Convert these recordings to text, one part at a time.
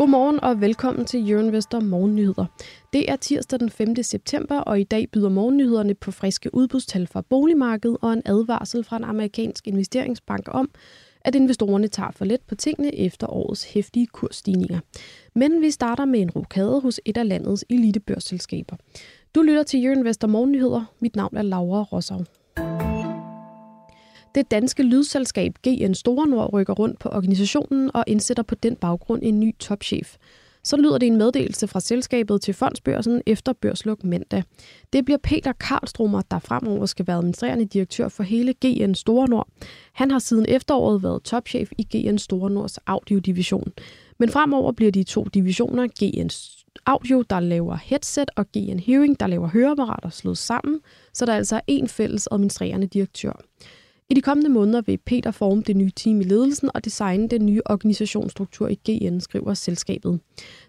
Godmorgen og velkommen til Jørgen Morgennyheder. Det er tirsdag den 5. september, og i dag byder morgennyhederne på friske udbudstal fra boligmarkedet og en advarsel fra en amerikansk investeringsbank om, at investorerne tager for let på tingene efter årets hæftige kursstigninger. Men vi starter med en rokade hos et af landets elitebørsselskaber. Du lytter til Jørgen Vester Morgennyheder. Mit navn er Laura Rossau. Det danske lydselskab GN Store Nord rykker rundt på organisationen og indsætter på den baggrund en ny topchef. Så lyder det en meddelelse fra selskabet til fondsbørsen efter børsluk mandag. Det bliver Peter Karlstromer, der fremover skal være administrerende direktør for hele GN Store Nord. Han har siden efteråret været topchef i GN Store Nords audiodivision. Men fremover bliver de to divisioner GN Audio, der laver headset, og GN Hearing, der laver høreapparater, slået sammen, så der er altså en fælles administrerende direktør. I de kommende måneder vil Peter forme det nye team i ledelsen og designe den nye organisationsstruktur i GN, skriver selskabet.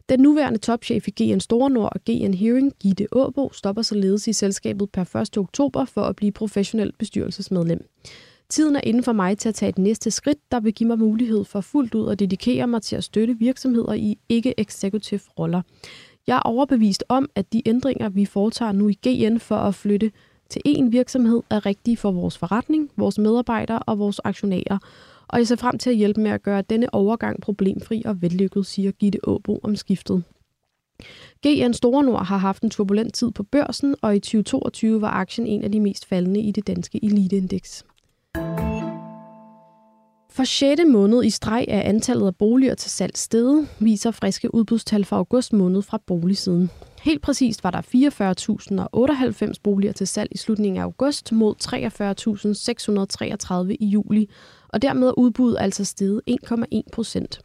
Den nuværende topchef i GN Store Nord og GN Hearing, Gitte Åbo, stopper således i selskabet per 1. oktober for at blive professionel bestyrelsesmedlem. Tiden er inden for mig til at tage et næste skridt, der vil give mig mulighed for fuldt ud at dedikere mig til at støtte virksomheder i ikke-executive roller. Jeg er overbevist om, at de ændringer, vi foretager nu i GN for at flytte til én virksomhed er rigtige for vores forretning, vores medarbejdere og vores aktionærer, og jeg ser frem til at hjælpe med at gøre denne overgang problemfri og vellykket, siger Gitte Åbo om skiftet. GN Store Nord har haft en turbulent tid på børsen, og i 2022 var aktien en af de mest faldende i det danske eliteindeks. For 6. måned i streg er antallet af boliger til salg steget, viser friske udbudstal fra august måned fra boligsiden. Helt præcist var der 44.098 boliger til salg i slutningen af august mod 43.633 i juli, og dermed er udbuddet altså steget 1,1 procent.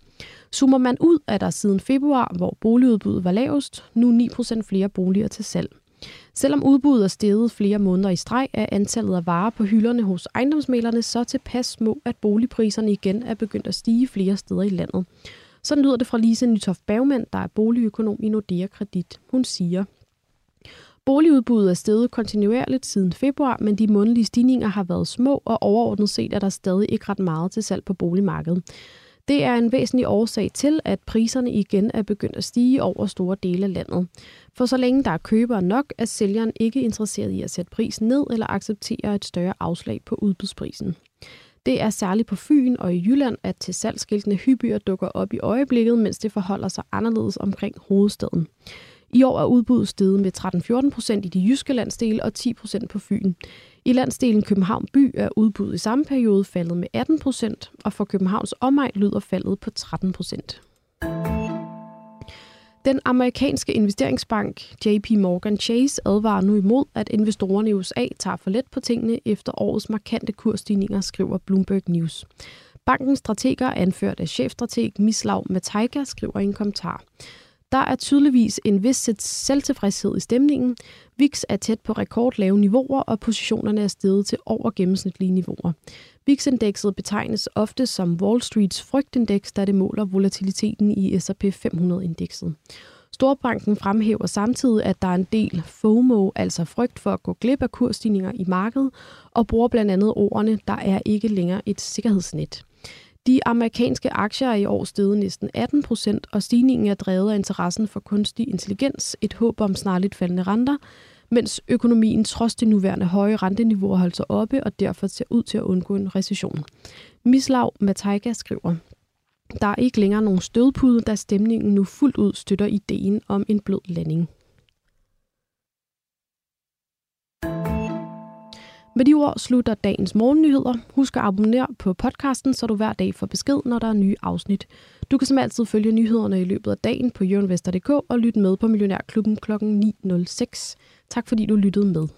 Summer man ud, er der siden februar, hvor boligudbuddet var lavest, nu 9 procent flere boliger til salg. Selvom udbuddet er steget flere måneder i streg, er antallet af varer på hylderne hos ejendomsmalerne så tilpas små, at boligpriserne igen er begyndt at stige flere steder i landet. Sådan lyder det fra Lise Nytoft Bagmand, der er boligøkonom i Nordea Kredit. Hun siger, Boligudbuddet er steget kontinuerligt siden februar, men de månedlige stigninger har været små, og overordnet set er der stadig ikke ret meget til salg på boligmarkedet. Det er en væsentlig årsag til, at priserne igen er begyndt at stige over store dele af landet. For så længe der er købere nok, er sælgeren ikke interesseret i at sætte prisen ned eller acceptere et større afslag på udbudsprisen. Det er særligt på Fyn og i Jylland, at til salgsskiltene hyppigere dukker op i øjeblikket, mens det forholder sig anderledes omkring hovedstaden. I år er udbuddet steget med 13-14 procent i de jyske landsdele og 10 procent på Fyn. I landsdelen København by er udbuddet i samme periode faldet med 18 procent, og for Københavns omegn lyder faldet på 13 procent. Den amerikanske investeringsbank JP Morgan Chase advarer nu imod, at investorerne i USA tager for let på tingene efter årets markante kursstigninger, skriver Bloomberg News. Bankens strateger, anført af chefstrateg Mislav Matejka, skriver i en kommentar. Der er tydeligvis en vis selvtilfredshed i stemningen. VIX er tæt på rekordlave niveauer, og positionerne er steget til over gennemsnitlige niveauer. VIX-indekset betegnes ofte som Wall Streets frygtindeks, da det måler volatiliteten i S&P 500-indekset. Storbanken fremhæver samtidig, at der er en del FOMO, altså frygt for at gå glip af kursstigninger i markedet, og bruger blandt andet ordene, der er ikke længere et sikkerhedsnet. De amerikanske aktier er i år steget næsten 18 procent, og stigningen er drevet af interessen for kunstig intelligens, et håb om snarligt faldende renter, mens økonomien trods det nuværende høje renteniveau holder sig oppe og derfor ser ud til at undgå en recession. Mislav Matejka skriver, der er ikke længere nogen stødpude, da stemningen nu fuldt ud støtter ideen om en blød landing. Med de ord slutter dagens morgennyheder. Husk at abonnere på podcasten, så du hver dag får besked, når der er nye afsnit. Du kan som altid følge nyhederne i løbet af dagen på jørgenvester.dk og lytte med på Millionærklubben kl. 9.06. Tak fordi du lyttede med.